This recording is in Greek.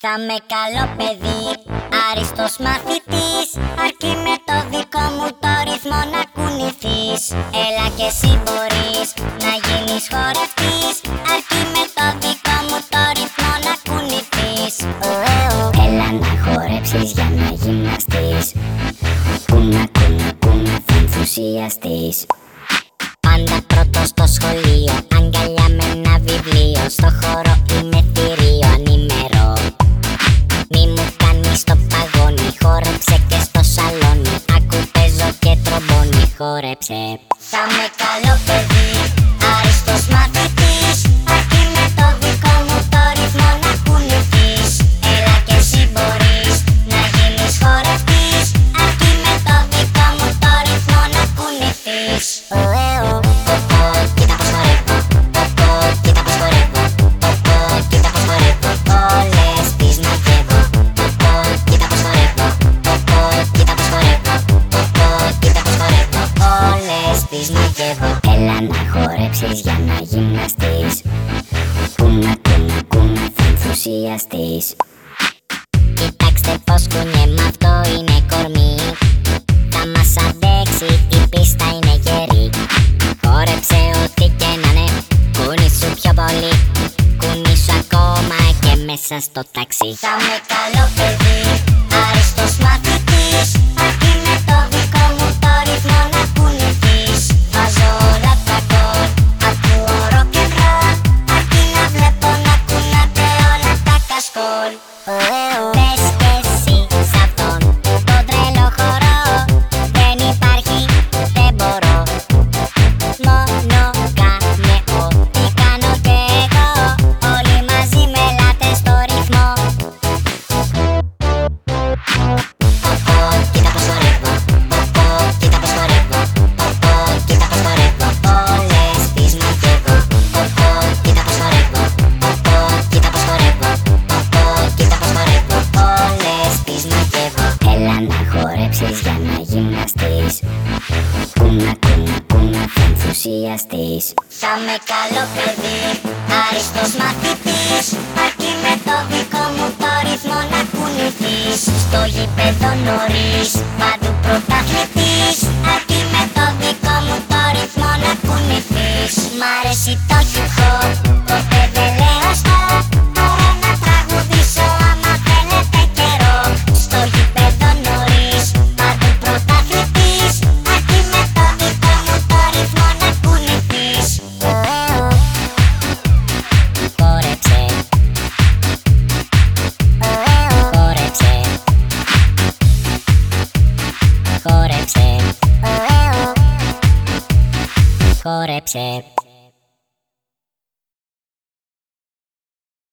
Θα με καλό παιδί, άριστος μαθητής Αρκεί με το δικό μου το ρυθμό να κουνηθείς. Έλα και εσύ μπορείς να γίνεις χορευτής Αρκεί με το δικό μου το ρυθμό να κουνηθείς. Έλα να χορέψεις για να γυμναστείς. Κούνα, κούνα, κούνα, θα ενθουσιαστείς. Πάντα χόρεψε. Θα με καλό παιδί, άριστος μαθητής να χορέψεις για να γυμναστείς. Κούνα, κούνα, κούνα, θα ενθουσιαστείς. Κοιτάξτε πως κουνιέμαι, αυτό είναι κορμί. Θα μας αντέξει, η πίστα είναι γερή. Χόρεψε ό,τι και να είναι, κουνήσου πιο πολύ. Κουνήσου ακόμα και μέσα στο ταξί. Θα με καλό παιδί, άριστος μαθητής να γυμναστείς Κούνα, κούνα, κούνα, θα ενθουσιαστείς Θα με καλό παιδί, άριστος μαθητής. Αρκεί με το δικό μου το ρυθμό να κουνηθείς. Στο γήπεδο νωρίς, παντού πρωταθλητής Χόρεψε Χόρεψε